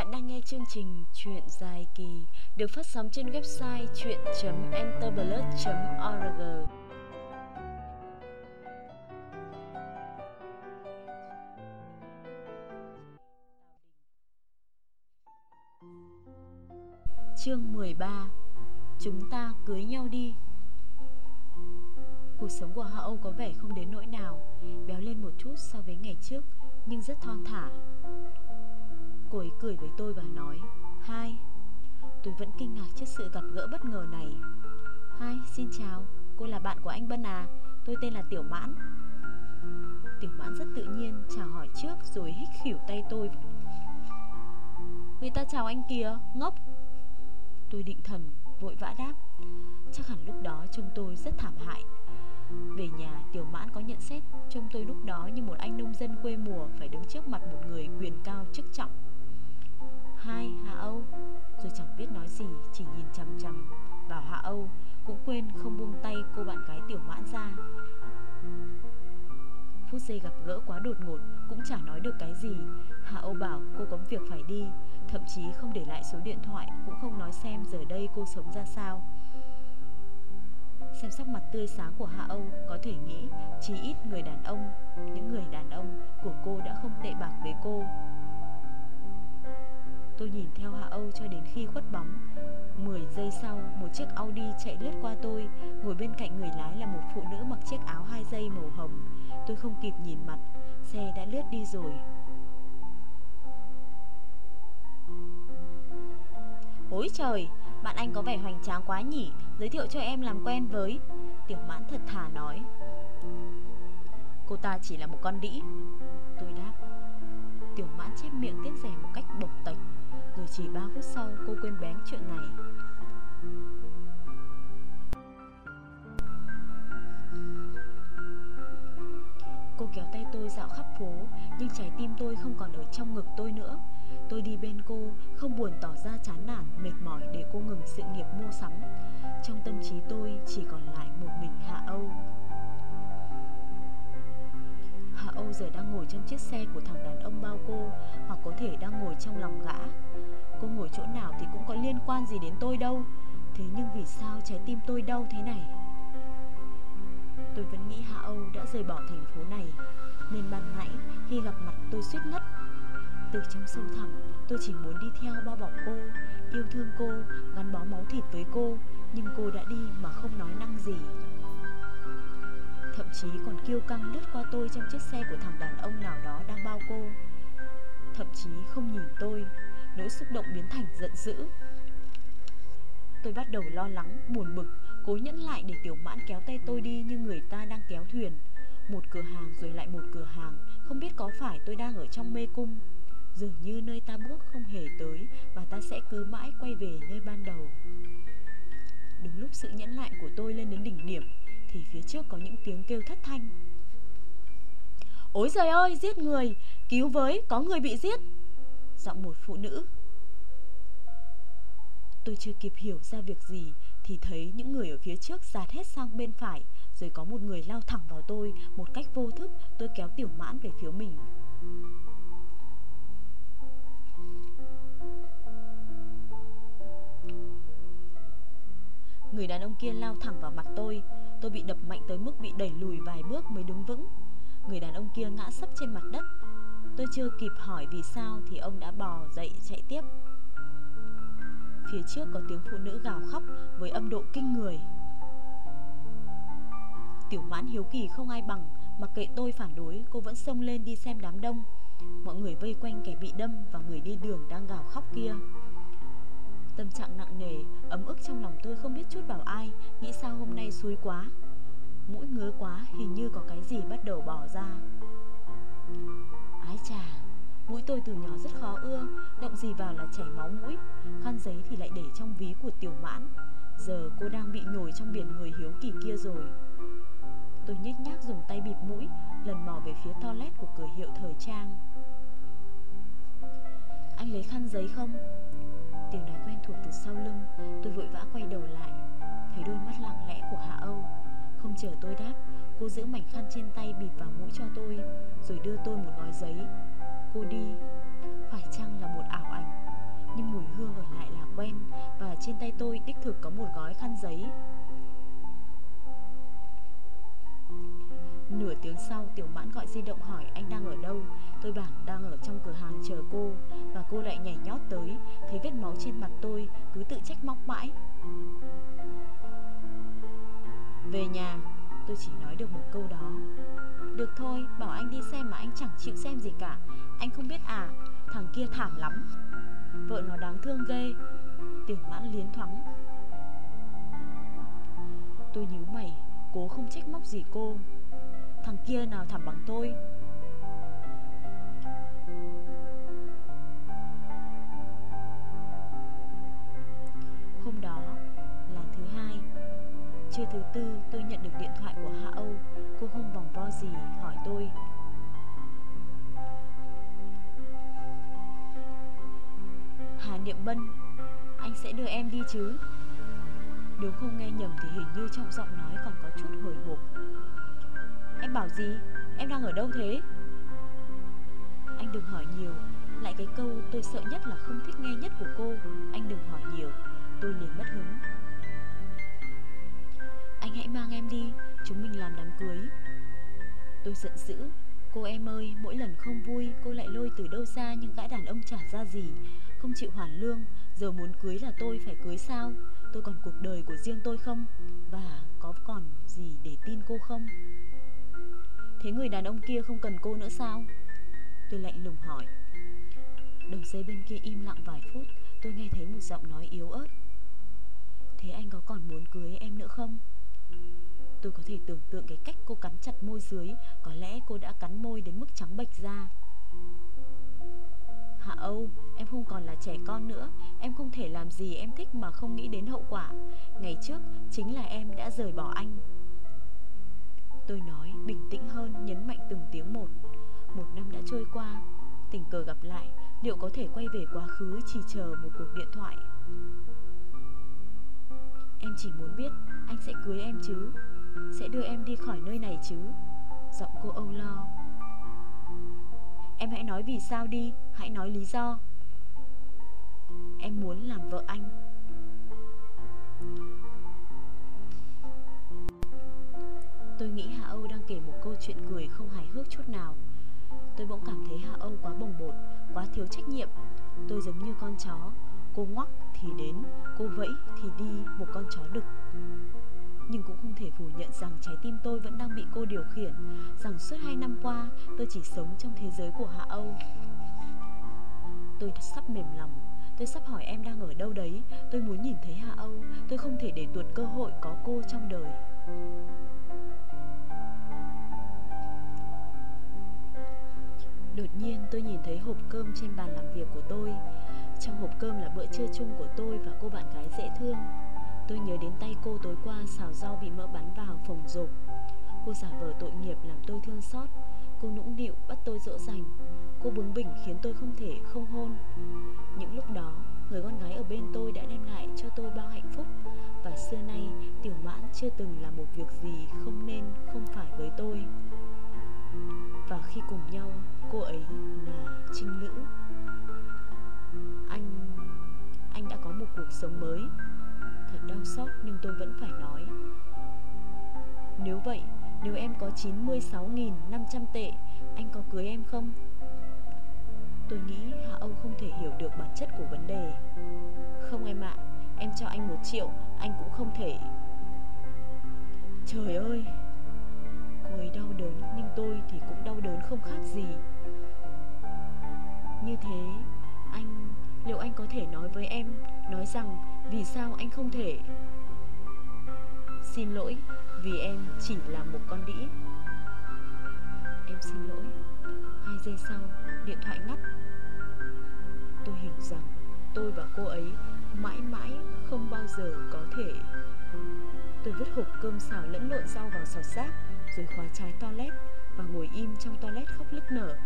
Bạn đang nghe chương trình Chuyện dài kỳ, được phát sóng trên website chuyện.enterblood.org. Chương 13 Chúng ta cưới nhau đi Cuộc sống của Hạ Âu có vẻ không đến nỗi nào, Béo lên một chút so với ngày trước, Nhưng rất thon thả Cô ấy cười với tôi và nói Hai Tôi vẫn kinh ngạc trước sự gặp gỡ bất ngờ này. Hai, xin chào Cô là bạn của anh Bân à? Tôi tên là Tiểu Mãn. Tiểu Mãn rất tự nhiên chào hỏi trước Rồi hít khỉu tay tôi. Người ta chào anh kìa, ngốc. Tôi định thần, vội vã đáp Chắc hẳn lúc đó trông tôi rất thảm hại. Về nhà, Tiểu Mãn có nhận xét Trông tôi lúc đó như một anh nông dân quê mùa Phải đứng trước mặt một người quyền cao chức trọng. Hai, Hạ Âu. Rồi chẳng biết nói gì Chỉ nhìn chằm chằm. Vào Hạ Âu Cũng quên không buông tay cô bạn gái Tiểu Mãn ra. Phút giây gặp gỡ quá đột ngột Cũng chẳng nói được cái gì. Hạ Âu bảo cô có việc phải đi Thậm chí không để lại số điện thoại Cũng không nói xem giờ đây cô sống ra sao. Xem sắc mặt tươi sáng của Hạ Âu Có thể nghĩ Chỉ ít người đàn ông Những người đàn ông của cô đã không tệ bạc với cô. Tôi nhìn theo Hạ Âu cho đến khi khuất bóng. 10 giây sau Một chiếc Audi chạy lướt qua tôi. Ngồi bên cạnh người lái là một phụ nữ mặc chiếc áo hai dây màu hồng. Tôi không kịp nhìn mặt Xe đã lướt đi rồi. Ôi trời, bạn anh có vẻ hoành tráng quá nhỉ? Giới thiệu cho em làm quen với. Tiểu mãn thật thà nói. Cô ta chỉ là một con đĩ. Tôi đáp. Tiểu mãn chép miệng tiếc rẻ một cách bộc tạch. Rồi chỉ 3 phút sau cô quên bén chuyện này Cô kéo tay tôi dạo khắp phố Nhưng trái tim tôi không còn ở trong ngực tôi nữa Tôi đi bên cô, không buồn tỏ ra chán nản, mệt mỏi để cô ngừng sự nghiệp mua sắm. Trong tâm trí tôi chỉ còn lại một mình Hạ Âu. Hạ Âu giờ đang ngồi trong chiếc xe của thằng đàn ông bao cô, hoặc có thể đang ngồi trong lòng gã. Cô ngồi chỗ nào thì cũng có liên quan gì đến tôi đâu. Thế nhưng vì sao trái tim tôi đau thế này? Tôi vẫn nghĩ Hạ Âu đã rời bỏ thành phố này, nên ban nãy khi gặp mặt tôi suýt ngất từ trong sâu thẳm tôi chỉ muốn đi theo bao bọc cô Yêu thương cô, gắn bó máu thịt với cô Nhưng cô đã đi mà không nói năng gì Thậm chí còn kiêu căng lướt qua tôi trong chiếc xe của thằng đàn ông nào đó đang bao cô. Thậm chí không nhìn tôi Nỗi xúc động biến thành giận dữ. Tôi bắt đầu lo lắng, buồn bực Cố nhẫn lại để tiểu mãn kéo tay tôi đi như người ta đang kéo thuyền. Một cửa hàng rồi lại một cửa hàng Không biết có phải tôi đang ở trong mê cung. Dường như nơi ta bước không hề tới Và ta sẽ cứ mãi quay về nơi ban đầu. Đúng lúc sự nhẫn lại của tôi lên đến đỉnh điểm thì phía trước có những tiếng kêu thất thanh. Ôi trời ơi, giết người! Cứu với, có người bị giết! Giọng một phụ nữ. Tôi chưa kịp hiểu ra việc gì Thì thấy những người ở phía trước dạt hết sang bên phải Rồi có một người lao thẳng vào tôi Một cách vô thức tôi kéo tiểu mãn về phía mình. Người đàn ông kia lao thẳng vào mặt tôi. Tôi bị đập mạnh tới mức bị đẩy lùi vài bước mới đứng vững. Người đàn ông kia ngã sấp trên mặt đất. Tôi chưa kịp hỏi vì sao Thì ông đã bò dậy chạy tiếp. Phía trước có tiếng phụ nữ gào khóc Với âm độ kinh người. Tiểu mãn hiếu kỳ không ai bằng, Mặc kệ tôi phản đối, Cô vẫn xông lên đi xem đám đông. Mọi người vây quanh kẻ bị đâm Và người đi đường đang gào khóc kia. Tâm trạng nặng nề, ấm ức trong lòng tôi không biết chút vào ai Nghĩ sao hôm nay xui quá. Mũi ngứa quá, hình như có cái gì bắt đầu bỏ ra. Ái chà, mũi tôi từ nhỏ rất khó ưa Động gì vào là chảy máu mũi Khăn giấy thì lại để trong ví của tiểu mãn. Giờ cô đang bị nhồi trong biển người hiếu kỳ kia rồi. Tôi nhếch nhác dùng tay bịt mũi Lần mò về phía toilet của cửa hiệu thời trang. Anh lấy khăn giấy không? Tiếng nói quen thuộc từ sau lưng, Tôi vội vã quay đầu lại. Thấy đôi mắt lặng lẽ của Hạ Âu. Không chờ tôi đáp, Cô giữ mảnh khăn trên tay bịt vào mũi cho tôi, Rồi đưa tôi một gói giấy. Cô đi. Phải chăng là một ảo ảnh? Nhưng mùi hương ở lại là quen, Và trên tay tôi đích thực có một gói khăn giấy. Nửa tiếng sau Tiểu Mãn gọi di động hỏi anh đang ở đâu. Tôi bảo đang ở trong cửa hàng chờ cô. Và cô lại nhảy nhót tới Thấy vết máu trên mặt tôi Cứ tự trách móc mãi. Về nhà Tôi chỉ nói được một câu đó. Được thôi, bảo anh đi xem mà anh chẳng chịu xem gì cả. Anh không biết à Thằng kia thảm lắm. Vợ nó đáng thương ghê. Tiểu mãn liến thoáng. Tôi nhíu mày Cố không trách móc gì cô. Thằng kia nào thảm bằng tôi? Hôm đó là thứ hai. Trưa thứ tư tôi nhận được điện thoại của Hạ Âu. Cô không vòng vo gì, hỏi tôi. Hà Niệm Bân, Anh sẽ đưa em đi chứ? Nếu không nghe nhầm thì hình như trong giọng nói còn có chút hồi hộp. Em bảo gì? Em đang ở đâu thế? Anh đừng hỏi nhiều. Lại cái câu tôi sợ nhất là không thích nghe nhất của cô Anh đừng hỏi nhiều. Tôi liền mất hứng. Anh hãy mang em đi. Chúng mình làm đám cưới. Tôi giận dữ. Cô em ơi, mỗi lần không vui Cô lại lôi từ đâu ra những gã đàn ông trả ra gì. Không chịu hoàn lương. Giờ muốn cưới là tôi phải cưới sao? Tôi còn cuộc đời của riêng tôi không? Và có còn gì để tin cô không? Thế người đàn ông kia không cần cô nữa sao? Tôi lạnh lùng hỏi. Đầu dây bên kia im lặng vài phút Tôi nghe thấy một giọng nói yếu ớt. Thế anh có còn muốn cưới em nữa không? Tôi có thể tưởng tượng cái cách cô cắn chặt môi dưới Có lẽ cô đã cắn môi đến mức trắng bệch ra. Hạ Âu, em không còn là trẻ con nữa. Em không thể làm gì em thích mà không nghĩ đến hậu quả. Ngày trước, chính là em đã rời bỏ anh. Tôi nói bình tĩnh hơn, nhấn mạnh từng tiếng một. Một năm đã trôi qua, Tình cờ gặp lại, Liệu có thể quay về quá khứ chỉ chờ một cuộc điện thoại? Em chỉ muốn biết Anh sẽ cưới em chứ? Sẽ đưa em đi khỏi nơi này chứ? Giọng cô âu lo. Em hãy nói vì sao đi, Hãy nói lý do. Em muốn làm vợ anh. Tôi nghĩ Hạ Âu đang kể một câu chuyện cười không hài hước chút nào. Tôi bỗng cảm thấy Hạ Âu quá bồng bột, quá thiếu trách nhiệm. Tôi giống như con chó Cô ngoắc thì đến, cô vẫy thì đi một con chó đực. Nhưng cũng không thể phủ nhận rằng trái tim tôi vẫn đang bị cô điều khiển Rằng suốt hai năm qua tôi chỉ sống trong thế giới của Hạ Âu. Tôi sắp mềm lòng Tôi sắp hỏi em đang ở đâu đấy. Tôi muốn nhìn thấy Hạ Âu Tôi không thể để tuột cơ hội có cô trong đời. Đột nhiên tôi nhìn thấy hộp cơm trên bàn làm việc của tôi. Trong hộp cơm là bữa trưa chung của tôi và cô bạn gái dễ thương. Tôi nhớ đến tay cô tối qua xào rau bị mỡ bắn vào phồng rộp. Cô giả vờ tội nghiệp làm tôi thương xót. Cô nũng nịu bắt tôi dỗ dành. Cô bướng bỉnh khiến tôi không thể không hôn. Những lúc đó, Người con gái ở bên tôi đã đem lại cho tôi bao hạnh phúc. Và xưa nay, Tiểu mãn chưa từng là một việc gì không nên không phải với tôi. Và khi cùng nhau, cô ấy là trinh nữ anh anh đã có một cuộc sống mới. Thật đau xót, nhưng tôi vẫn phải nói. Nếu vậy, nếu em có 96.500 tệ, anh có cưới em không? Tôi nghĩ hạ âu không thể hiểu được bản chất của vấn đề. Không em ạ, em cho anh một triệu, anh cũng không thể. Trời ơi! Đau đớn, nhưng tôi thì cũng đau đớn không khác gì. Như thế, Anh, Liệu anh có thể nói với em, Nói rằng vì sao anh không thể? Xin lỗi, Vì em chỉ là một con đĩ. Em xin lỗi. Hai giây sau, Điện thoại ngắt. Tôi hiểu rằng Tôi và cô ấy Mãi mãi không bao giờ có thể. Tôi vứt hộp cơm xào lẫn lộn rau vào sọt rác. Rồi khóa trái toilet Và ngồi im trong toilet khóc lức nở.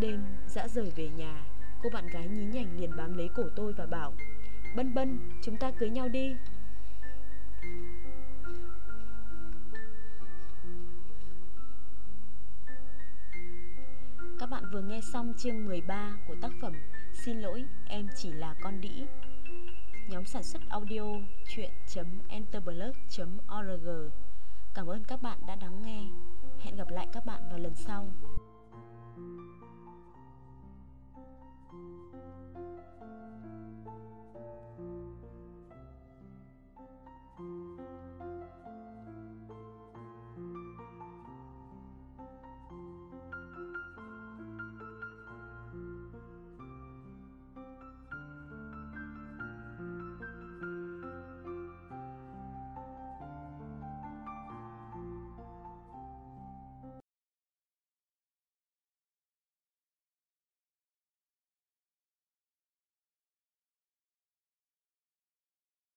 Đêm dã rời về nhà Cô bạn gái nhí nhảnh liền bám lấy cổ tôi và bảo Bân bân chúng ta cưới nhau đi. Các bạn bạn vừa nghe xong chương 13 của tác phẩm Xin lỗi, em chỉ là con đĩ. Nhóm sản xuất audio chuyện.enterblog.org Cảm ơn các bạn đã lắng nghe. Hẹn gặp lại các bạn vào lần sau.